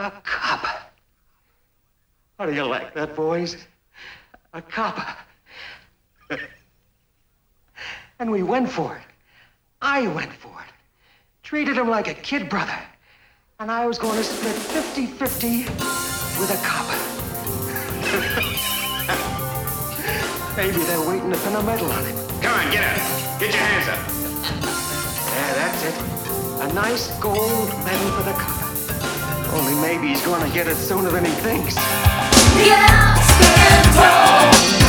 A copper. How do you like that, boys? A copper. and we went for it. I went for it. Treated him like a kid brother. And I was going to split 50 50 with a copper. Maybe they're waiting to pin a medal on him. Come on, get up. Get your hands up. Yeah, that's it. A nice gold medal for the copper. Only maybe he's to get it sooner than he thinks. Yeah, spin